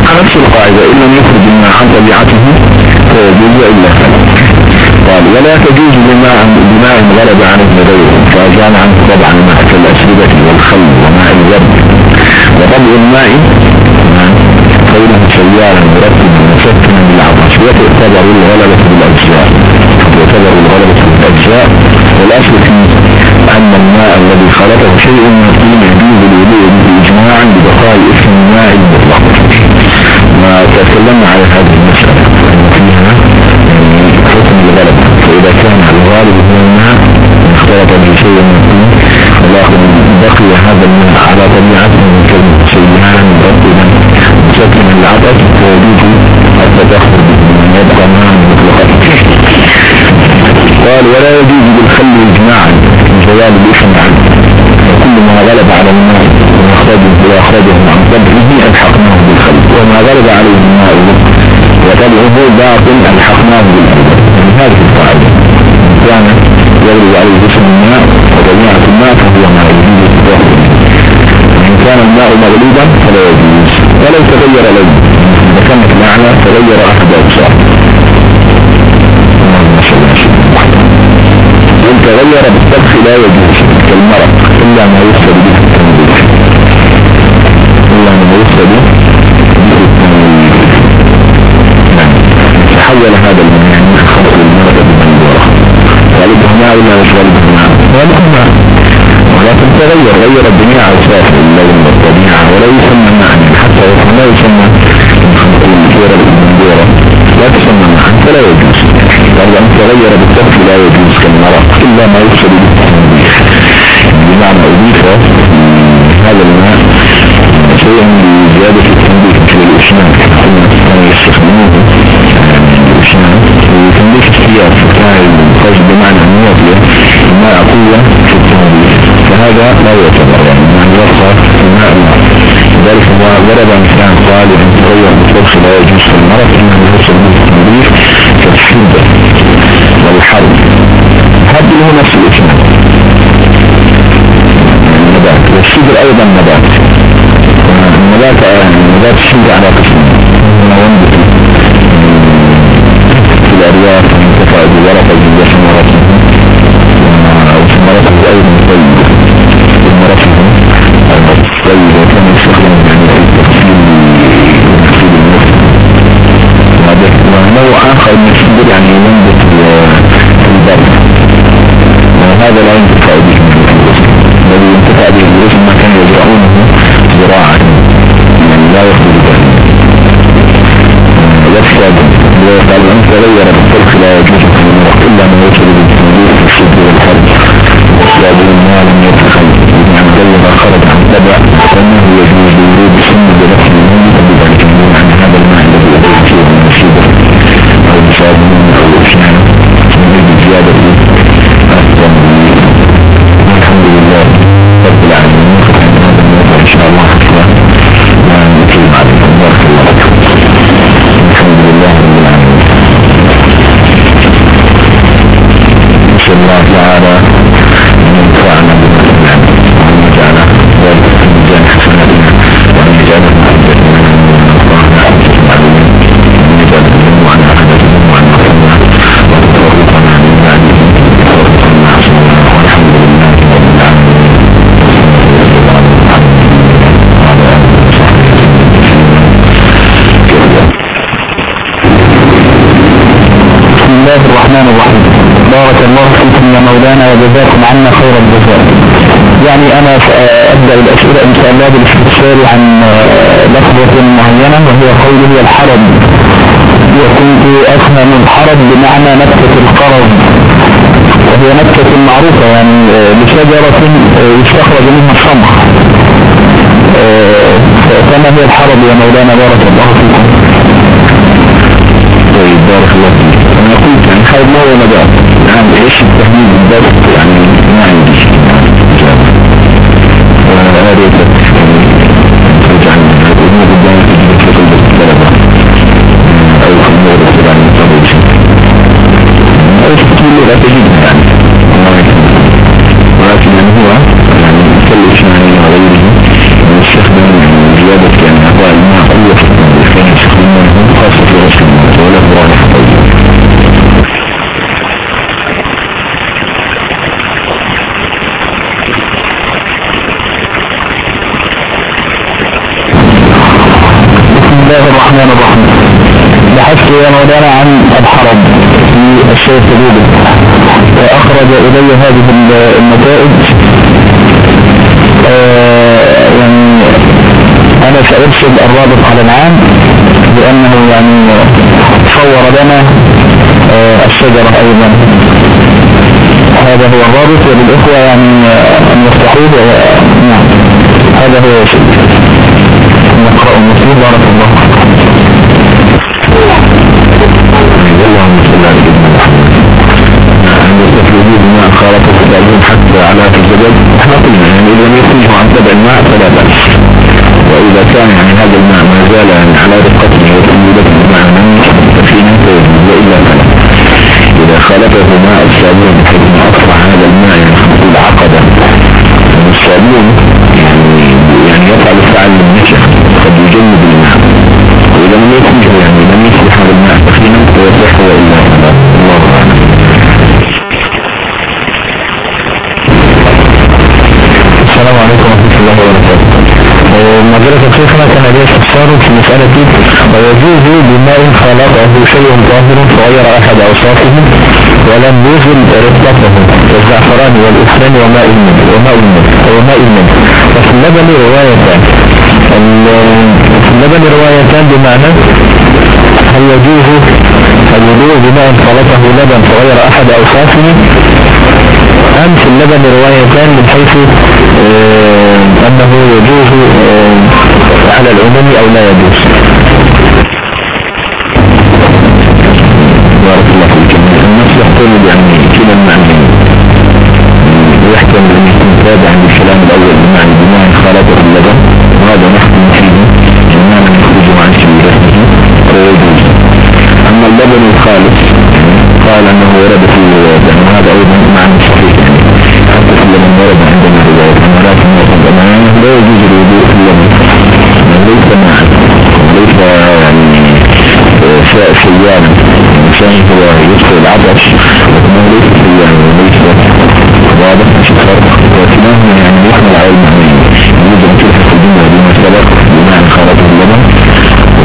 على نفس القاعدة. إن لم يخرج الماء عن طبيعته فيجوز إلا. خلط قال ولا تجوز بماء بماء غلب عنه غيره. فأجان عنه طبعا الماء كالأسربة والخل وماء الورد. وطبع الماء كونه سيارا مرتبا مسكنا بالعطش وتعتبر الغلبة بالأجزاء. تعتبر الغلبة بالأجزاء. والأصل فيه أن الماء الذي خلطه شيء الوضوء به إجماعا ببقاء اسم الماء المطلق. ما تكلمنا على هذه المسألة. فيها حكم الغلبة. فإذا كان الغالب هو الماء اختلط بشيء الطين ولكن بقي هذا الماء على طبيعته من كلمة سيئانا بمن يبقى معا مطلقا قال ولا يجوز بالخل اجماعا جواب الاسم عنه. وكل ما غلب على الماء واخرجه وأخرجه عن طبعه ألحقناه بالخل. وما غلب عليه الماء وطبعه باطل ألحقناه بالخل. يعني هذه القاعدة. كان يغلب عليه جسم الماء وطبيعة الماء فهو ما يجوز وإن كان الماء مغلوبا فلا يجوز. ولو تغير لون. إذا كانت الأعلى تغير أحد أجزاء وإن تغير بالطبخ لا يجوز. كالمرق. إلا ما يفسد به إلا ما يفسد نعم. تحول هذا الماء يعني خلق المرق بالمنبورة غالبه ماء ولا مش غالبه ماء ولكن تغير غير الدنيا أوصاف اللون والطبيعة ولا يسمى ماء حتى لا يسمى خلق المنبورة بالمنبورة لا تسمى ماء فلا يجوز. لأن تغير بالطبخ لا يجوز كالمرق إلا ما يفسد به التنبيه بمعنى أضيف هذا الماء شيئا لزيادة التنبيه مثل الإشمام كانوا يستخدموه الإشمام وتنبيه السيار فكان الخرج بمعنى الموضع الماء قوة في التنبيه. فهذا لا يعتبر يعني من يبقى الماء لذلك هو ضرب مثال قال ان تغير بالطبخ لا يجوز في المرض انه يوصل به التنبيه كالشدة والحرب. هذا له نفس الإشمام النبات والشجر أيضا نبات النبات النبات الشجر على قسم ينبت في الأرياف ينتفع بورقه وثمرته وثمرته أيضا. ونوع آخر من الشجر يعني ينبت في البر وهذا لا ينتفع به من الوزن الذي ينتفع به الوزن ما كان يزرعونه زراعة. يعني لا يخرج به. يفسد وقال أن تغير بالطرق لا يجوز في المرق إلا من يوصل بالتنبيه في الشد والحرب. والصابون ما لم يتخل يعني غير خرج عن تبع فإنه يجوز بورود سن أو بصابون أو إشنان من زيادة التنبيه الحمد لله رب العالمين ختم هذا إن شاء الله حتى لا نتكلم بارك الله الحمد لله رب العالمين. الرحمن الرحيم. بارك الله فيكم يا مولانا وجزاكم عنا خير الجزاء. يعني أنا أبدأ الاسئله إن شاء الله بالاستفسار عن لفظة معينة وهي قوله الحرب. وكنت أفهم الحرب بمعنى نكته القرض. وهي نكته معروفة يعني لشجرة يستخرج منها الصمغ. فما هي الحرب يا مولانا؟ بارك الله فيكم. طيب بارك الله فيك. أنا قلت يعني خير ما هو نبات يعني إيش التهميل بالضبط يعني ما عندي وأنا اريد الله الرحمن الرحيم. بحثت يا مولانا عن الحرب في الشيخ الجوبي وأخرج إلي هذه النتائج. آه يعني أنا سأرسل الرابط على العام لأنه يعني صور لنا آه الشجرة أيضا. هذا هو الرابط وللإخوة يعني أن يفتحوه. نعم. هذا هو سيدي نقرأ المسلم بارك الله اللهم صل على سيدنا محمد خالطه التعليم حتى على الزجاج إحنا قلنا يعني اذا لم يخرجه عن طبع الماء فلا بأس وإذا كان يعني هذا الماء ما زال يعني على رقته وسيولته مع المني ففي نفسه والا فلا اذا خالطه ماء الصابون بحيث ما اصبح هذا الماء يعني نقول عقدا الصابون يعني يعني يفعل فعل النشا قد يجنب الماء واذا لم يخرجه يعني السلام عليكم ورحمة الله وبركاته. أه، مجلس شيخنا كان ليه استفسار في مسألة ويجوز بماء خلطه شيء طاهر فغير أحد أوصافه ولم يزل رتبته الزعفران والإسلام وماء المن وماء المن وماء المن. وفي اللبن روايتان. في اللبن روايتان بمعنى هل يجوز الوضوء بماء خلطه لبن فغير أحد أوصافه أم في اللبن روايتان من حيث آه أنه يجوز آه على العموم أو لا يجوز. بارك الله فيك. النص يحتمل يعني كلا أن يكون تابع عند الكلام الأول بمعنى بمعنى خالطه اللبن وهذا نحكم فيه إنما يخرج عن ويجوز أما اللبن الخالص قال أنه ورد في الرواية وهذا أيضا معنى صحيح يعني حتى في اللبن ورد عندنا رواية أما لكن أمامه لا يجوز الوضوء في اللبن. ليس معا ليس يعني سيانا الإنسان هو يدخل العبش وكما ليس سيانا وليس واضح في فرق وكلاهما يعني يحمل على المعنى يجوز أن تلحق الجملة بما سبق بمعنى خالط اللبن.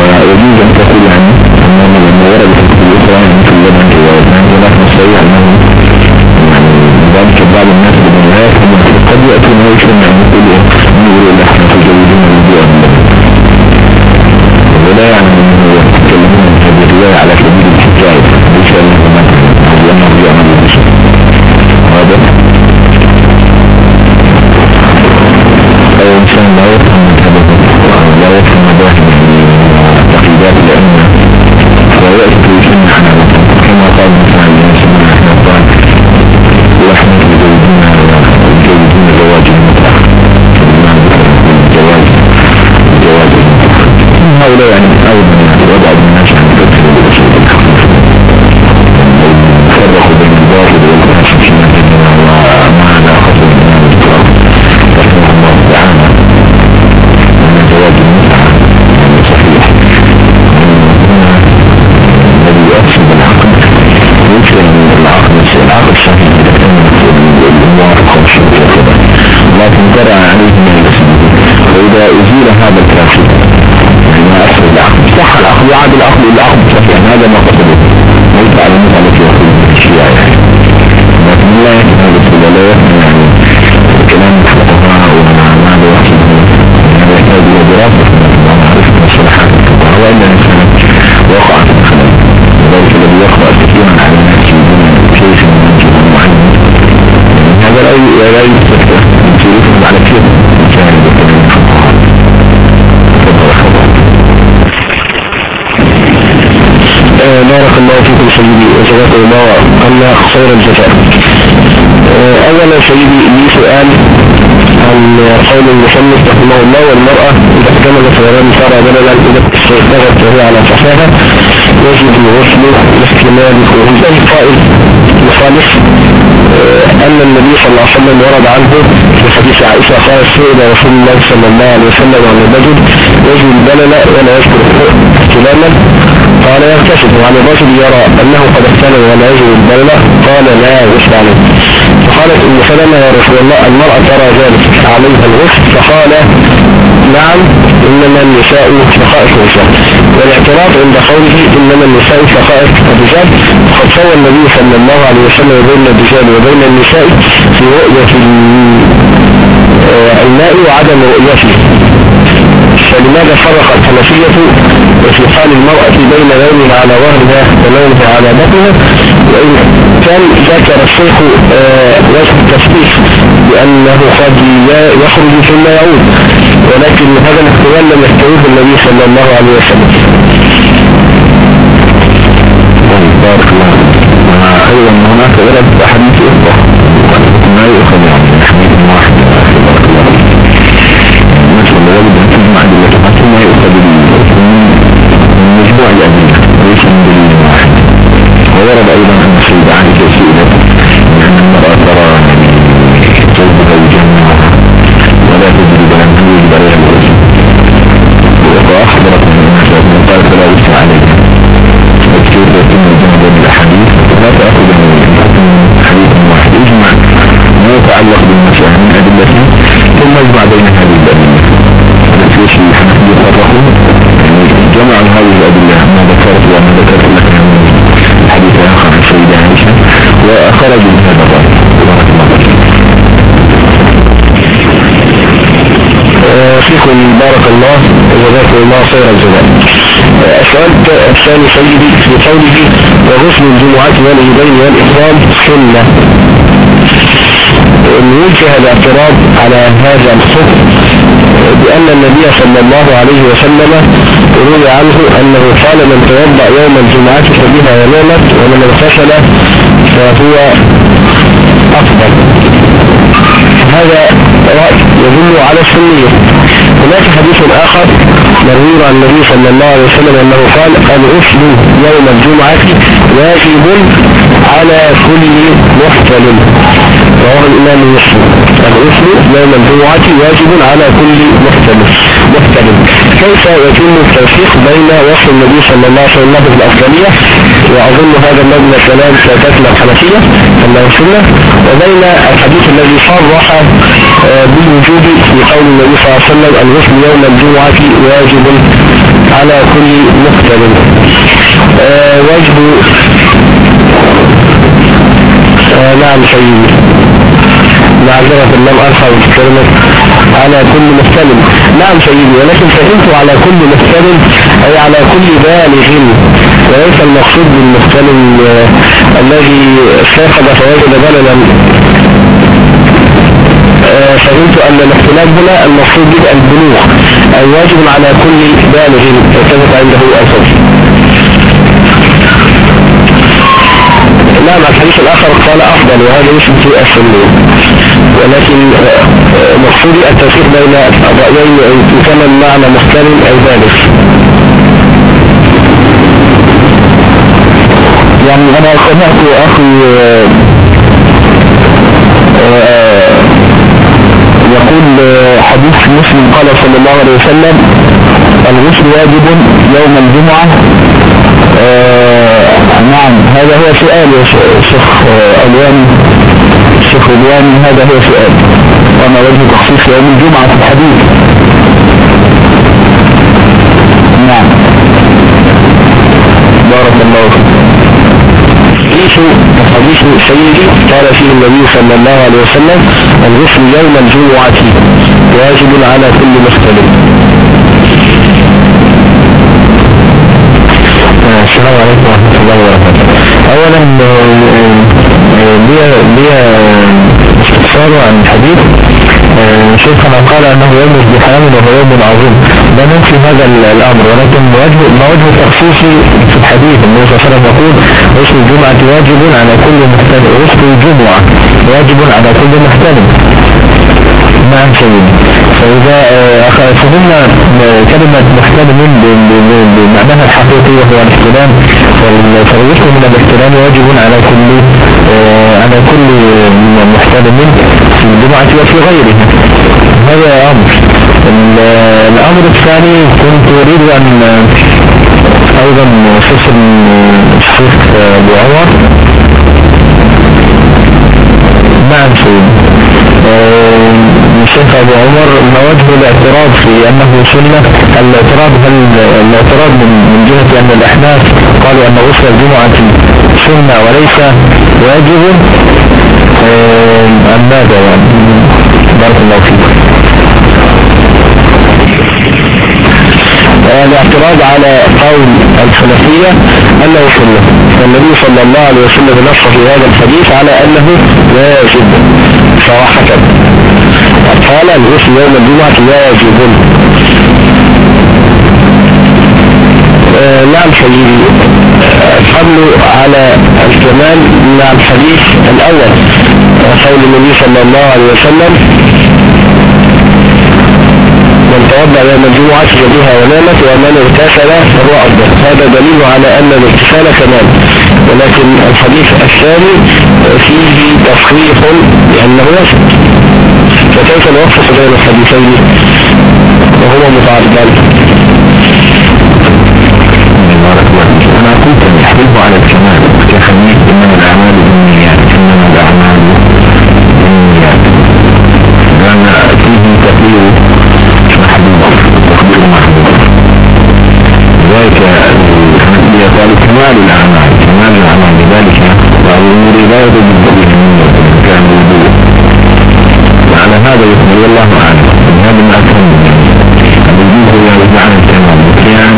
ويجوز أن تقول يعني أنه لما ورد في الأخرى يعني في اللبن روايتان ولكن الصحيح أنه يعني ذلك بعض الناس بالنهاية قد يأتون ويشمع يقول نقول إلا إحنا تجوزون الوضوء ولا يعني أنه يتكلمون هذه الرواية على سبيل ترى عليه من الاسم. فإذا أزيل هذا الفاسد ما أصل العقد صح العقد وعاد العقد العقد صحيح. هذا ما قصده. ليس على المثال التي يقول الشيعة. يعني لكن لا يفهم هذا يفهم يعني كلام الفقهاء وماذا يحسن هذا يحتاج إلى دراسة. ومعرفة مصطلحات الفقهاء وإلا إنسان وقع في الخلل. ذلك الذي يقرأ كثيرا على الناس بدون كيف من معين هذا لا يمكن الفقهاء بارك الله فيكم سيدي. وجزاكم الله عنا خير الجزاء أولا سيدي لي سؤال عن قول المصنف رحمه الله والمرأة اكتملت ولم ترى بللا إذا استيقظت وهي على صفاها يجب الغسل لاحتمال خروج القائل مخالف أن النبي صلى الله عليه وسلم ورد عنه في حديث عائشة قال سئل رسول الله صلى الله عليه وسلم عن الرجل يجب البلل ولا يذكر احتلاما قال يغتسل. وعن الرجل يرى أنه قد احتلم ولا يجب البلل قال لا غسل عليه. فقالت أم سلمة يا رسول الله المرأة ترى ذلك عليها الغسل. فقال نعم إنما النساء شقائق الرجال. والاعتراض عند قوله إنما النساء شقائق الرجال. وقد سوى النبي صلى الله عليه وسلم بين الرجال وبين النساء في رؤية الماء وعدم رؤيته. فلماذا فرق الحنفية في حال المرأة بين لونها على ظهرها ولونها على بطنها؟ وإن كان ذكر الشيخ وجه التصديق بأنه قد يخرج ثم يعود. ولكن هذا الاحتمال لم يحتويه النبي صلى الله عليه وسلم. بارك الله أيضا هناك ورد حديث أخرى ما يؤخذ يعني حديث واحد. بارك الله مثل الولد أن تجمع أدلة ثم يؤخذ من مجموع الأدلة ليس من دليل واحد. وورد أيضا أن سيدة عائشة سئلت أن المرأة ترى زوجها. يجمعها ولا تدري بأن يجب عليها الوزن وأخبرت من الناس قالت لا وسع عليها لا تأخذ حديث واحد. اجمع ما يتعلق بالمسألة من أدلته ثم اجمع بين هذه الأدلة. في نفيش الحنفية فرقوا جمعوا هذه الأدلة ما ذكرت وما ذكرت لك الحديث الآخر عن سيدة عائشة. وخرجوا من هذا الرأي بارك الله فيكم آه، بارك الله وجزاكم الله خير الجزاء. السؤال الثاني سيدي في قوله وغسل الجمعة والعيدين والإحرام سنة. وجه الاعتراض على هذا الحكم بأن النبي صلى الله عليه وسلم روي عنه أنه قال من توضأ يوم الجمعة فبها ونعمت ومن اغتسل فهو أفضل. هذا رأي يدل على السنية. هناك حديث آخر مروي عن النبي صلى الله عليه وسلم أنه قال الغسل يوم الجمعة واجب على كل محتل رواه الإمام مسلم. الغسل يوم الجمعة واجب على كل محتل محتل كيف يتم التوفيق بين وصف النبي صلى الله عليه وسلم في الأفضلية؟ وأظن هذا من الكلام سيكاتنا الحنفية أنه سنة وبين الحديث الذي صرح آه، بالوجود في قول النبي صلى الله عليه وسلم الغسل يوم الجمعة واجب على كل مقتل آه، واجب آه، نعم سيدي. معذرة لم أرفع كلمة على كل مختلف نعم سيدي ولكن فهمت على كل مختلف أي على كل بالغ وليس المقصود بالمختلف آه، الذي فاقد فوجد بلدا. آه، فهمت أن الاختلاف هنا المقصود به البلوغ أي واجب على كل بالغ ثبت عنده الفضل. نعم الحديث الآخر قال أفضل وهذا يثبت السنة. ولكن آه، مقصودي التوفيق بين الرأيين إن كان المعنى مختلف أو ذلك يعني أنا سمعت أخي آه، آه، يقول حديث مسلم قال صلى الله عليه وسلم الغسل واجب يوم الجمعة نعم هذا هو سؤال يا شيخ آه، الواني الشيخ الواني هذا هو سؤال. وما وجه تخصيص يوم الجمعة في الحديث. نعم. بارك الله فيك. حديث حديث سيدي قال فيه النبي صلى الله عليه وسلم الغسل يوم الجمعة واجب على كل مختلف. السلام عليكم ورحمة الله وبركاته. أولا لي استفسار عن الحديث آه، شيخنا قال أنه يوم ازدحام وهو يوم عظيم. لا ننفي هذا ال- الأمر ولكن ما وجه التخصيص في الحديث؟ النبي صلى الله عليه وسلم يقول غسل الجمعة واجب على كل محتل غسل الجمعة واجب على كل محتل نعم سيدي. فإذا آه، فهمنا آه، كلمة محتلم بمعناها الحقيقي وهو الاحتلام فال- فالغسل من الاحتلام واجب على كل آه، على كل محتلم في الجمعة وفي غيره. هذا أمر. ال- الأمر الثاني كنت أريد أن أيضا أتصل الشيخ أبو عمر. نعم سيدي. آه، الشيخ أبو عمر ما وجه الاعتراض في أنه سنة. الاعتراض هل الاعتراض من, من جهة أن الأحناف قالوا أن غسل الجمعة سنة وليس واجب. آه، أم ماذا يعني؟ بارك الله فيك آه، الاعتراض على قول الحنفية أنه سنة. فالنبي صلى الله عليه وسلم نص في هذا الحديث على أنه واجب. صراحة. قال الغسل يوم الجمعة واجب. آه، نعم سيدي الحمل على الكمال مع الحديث الأول. آه، قول النبي صلى الله عليه وسلم من توضع يوم الجمعة فبها ونامت ومن اغتسل فهو أفضل هذا دليل على أن الاغتسال كمال. ولكن الحديث الثاني فيه تصريح بأنه واجب فكيف نوفق بين الحديثين؟ وهما متعارضان. أنا كنت يحبه على الكمال. كخميس إنما الأعمال بالنيات إنما الأعمال بالنيات. لأن فيه تقدير يعني كمال الأعمال كمال الأعمال. لذلك بعض الأمور لا يرد بالدليل من كان بالدليل وعلى هذا يقول الله أعلم. هذا ما أفهم. الوجوه يعني معنى الكمال وكيان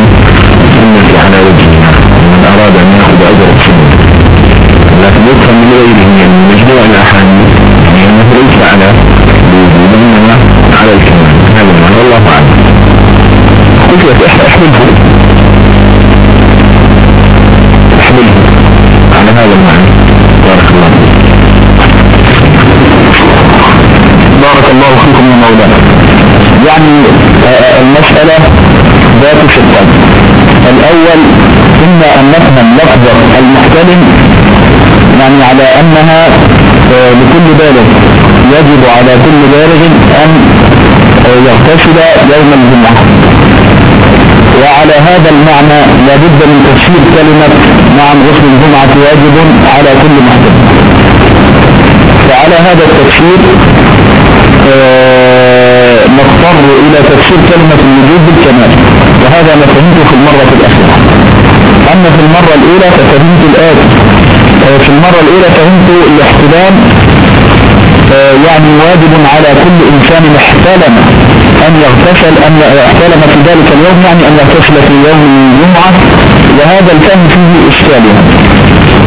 السنة على وجهها من أراد أن يأخذ أجر السنة. لكن يفهم من غيره يعني مجموع الأحاديث. أنه ليس على الوجود إنما على الكمال هذا ما الله أعلم. قلت لك احفظه هذا المعنى. بارك الله بارك الله فيكم يا مولانا. يعني آه، المسألة ذات شقين الأول إما أن نفهم لفظة المحتلم يعني على أنها آه، لكل بالغ يجب على كل بالغ أن آه، يغتسل يوم الجمعة. وعلى هذا المعنى لابد من تفسير كلمة نعم غسل الجمعة واجب على كل محتلم فعلى هذا التفسير آه، نضطر إلى تفسير كلمة الوجود بالكمال وهذا ما فهمته في المرة الأخيرة. أما في المرة الأولى ففهمت الاتي آه، في المرة الأولى فهمت الاحتلام آه، يعني واجب على كل إنسان احتلم أن يغتسل أن احتلم في ذلك اليوم يعني أن يغتسل في يوم الجمعة. وهذا الفهم فيه يعني.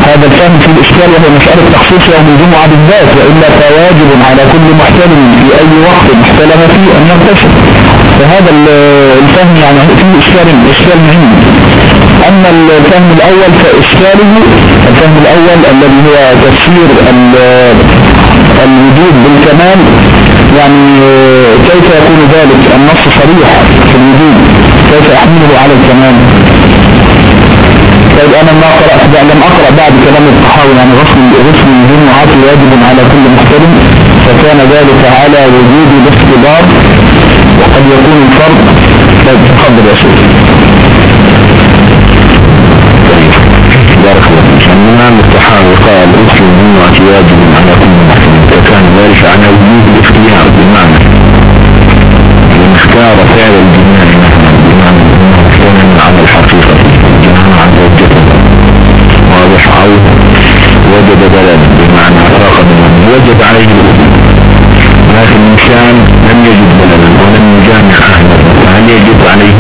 هذا الفهم في الإشكال وهو مسألة تخصيص يوم الجمعة بالذات وإلا فواجب على كل محتلم في أي وقت محتلم فيه أن يغتسل. فهذا ال- الفهم يعني فيه إشكال إشكال مهم. أما الفهم الأول فإشكاله الفهم الأول الذي هو تفسير ال- الوجود بالكمال يعني كيف يكون ذلك؟ النص صريح في الوجود كيف يحمله على الكمال؟ طيب أنا ما قرأت بعد لم أقرأ بعد كلام الطحاوي يعني غسل غسل الجمعة واجب على كل محترم فكان ذلك على وجود الاختبار وقد يكون الفرق طيب تفضل يا شيخ. بارك الله فيك. الإمام الطحاوي قال غسل الجمعة واجب على كل محسن فكان ذلك على وجود الاختيار بمعنى. اختار فعل الجماع مثلا بمعنى كان على الحقيقة عن زوجته واضح أو وجد بلد بمعنى أفاق من وجد عليه لكن الإنسان لم يجد بلدا ولم يجامع أهله فهل يجب عليه؟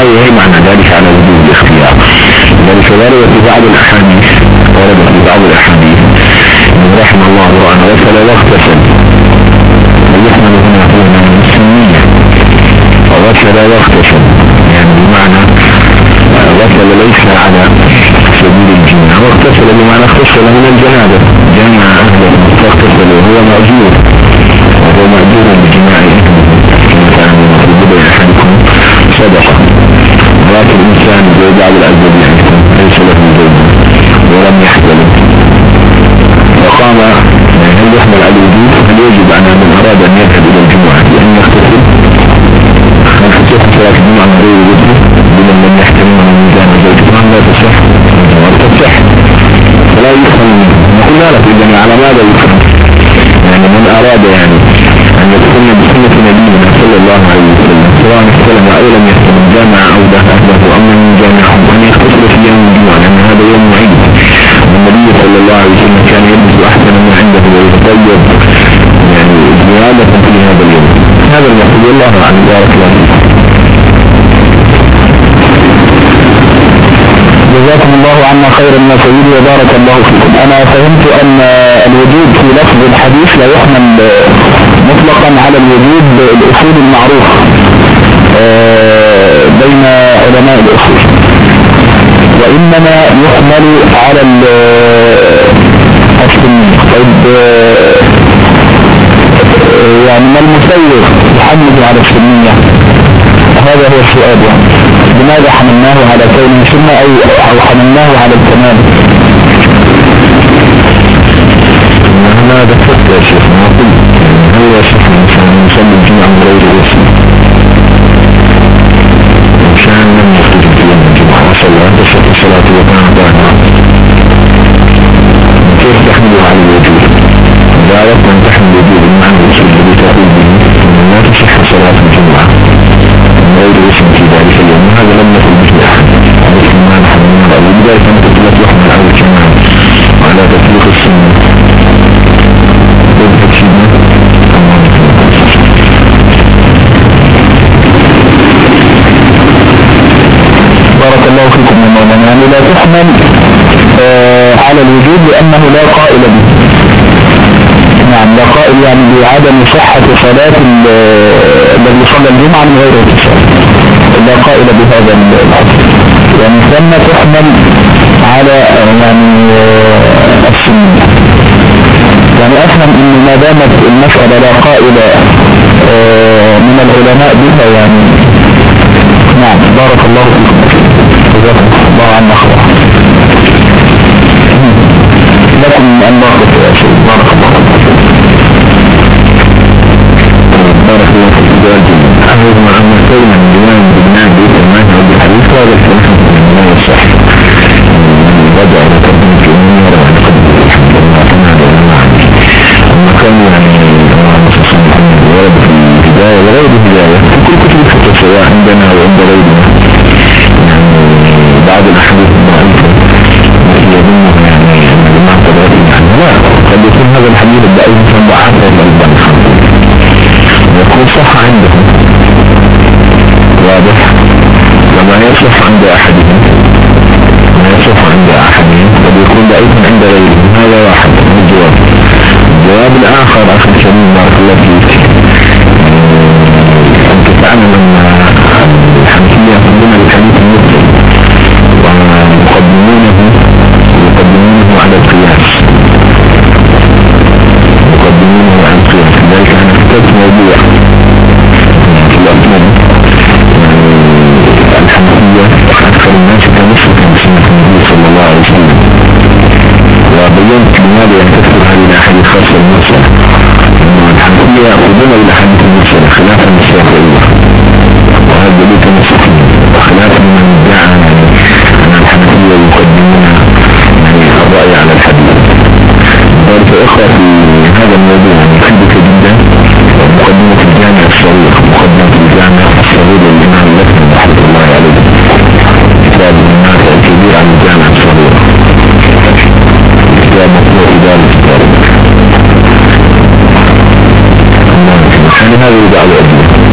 هي معنى ذلك على وجود الاختيار؟ ذلك ورد في بعض الأحاديث ورد في بعض الأحاديث. من رحم الله وأن غسل واغتسل ويحمل هنا هنا السنية وغسل واغتسل يعني بمعنى غسل ليس على الجنة واغتسل بمعنى اغتسل من الجنابة. جمع أهله واغتسل وهو مأجور. وهو مأجور بجماع صدقة. ولكن الإنسان زي بعض الأسباب يعني ليس له زوج ولم يحتلم يعني هل يحمل على الوجود هل يجب على من أراد أن يذهب إلى الجمعة بأن يغتسل تصح صلاة الجمعة من غير وجود؟ بمن لم يحتلم من ميزان زوجته. لا تصح؟ الجمعة تصح فلا يفهم لا لك إذن على ماذا يفهم؟ يعني من أراد يعني أن يكون بسنة نبينا صلى الله عليه وسلم. سواء استلم أو لم يستلم جامع أو ده أهله من جامعهم أن يغتسل في يوم الجمعة لأن هذا يوم عيد والنبي صلى الله عليه وسلم كان يلبس أحسن ما عنده ويتطيب. يعني زيادة في هذا اليوم. هذا المقصود. والله أعلم. بارك الله فيك جزاكم الله عنا خيرا يا سيدي وبارك الله فيكم. أنا فهمت أن الوجود في لفظ الحديث لا يحمل مطلقا على الوجود الاصول المعروف آه، بين علماء الأصول. وإنما يحمل على طيب آه، يعني ما المسير يحمل على السنية هذا هو السؤال يعني. لماذا حملناه على كونه سنة أو, أو حملناه على الكمال؟ ما ذكرت يا شيخ ما قلت. هل يصح الإنسان يصلي الجمعة من غير اسم إنسان لم يخرج في يوم الجمعة وصلى. دفت الصلاة وكان ظاهرا كيف تحمله على الوجود أردت أن تحمل الوجود المعنى الوصول الذي تقول به أن لا تصح صلاة الجمعة. غير اسم في ذلك اليوم. هذا لم يكن مثل أحد. ولكن ما نحن نرى ولذلك أنت لا تحمل على الكمال وعلى تطبيق السنة. بارك الله فيكم مولانا. يعني لا تحمل آه على الوجود لأنه لا قائل به. نعم لا قائل يعني بعدم صحة صلاة ال- الذي صلى الجمعة من غير اتصال لا قائل بهذا الأصل يعني ثم تحمل على يعني آه، السنة. يعني أفهم أن ما دامت المسألة لا قائل آه، من العلماء بها يعني. نعم بارك الله فيكم. جزاكم الله عنا خير لكم أن ناقف يا شيخ. بارك الله بارك أخذ مع مسؤولنا من ديوان بناء بيت المال أو بالحديث وهذا الكلام من الله الصحيح إلى تربية الأمور وعن قدر الحمد لله كما لنا عنه أما كان يعني على محمد ورد في البداية وغير البداية في كل كتب الفقه سواء عندنا وعند غيرنا يعني بعض الأحاديث الضعيفة يظنها يعني أن جماعة الرأي يعني لا قد يكون هذا الحديث الضعيف ضعفه الألباني هي صح عندهم واضح؟ لما يصح عند أحدهم ما يصح عند أحدهم قد يكون ضعيف عند غيرهم هذا واحد. من الجواب. الجواب الآخر أخي الكريم بارك الله فيك. أه، أنت تعلم أن الحنفية يقدمون الحديث المسلم ويقدمونه يقدمونه على القياس. يقدمونه على القياس. لذلك أنا اخترت موضوع. الحنفية أكثر الناس تمسكا المرسلة خلافا للشافعية وهذا دليل تمسكهم وخلافا من ادعى أن الحنفية يقدمون الرأي على الحديث. ذلك إخوة في هذا الموضوع يعني مقدمة الجامعة الشريف مقدمة الجامع الصغير للإمام مسلم رحمة الله عليه. كتاب النافع الكبير عن الجامعة الصغير كتاب مطلوع إدارة الكتاب هذا يدعى الأدلة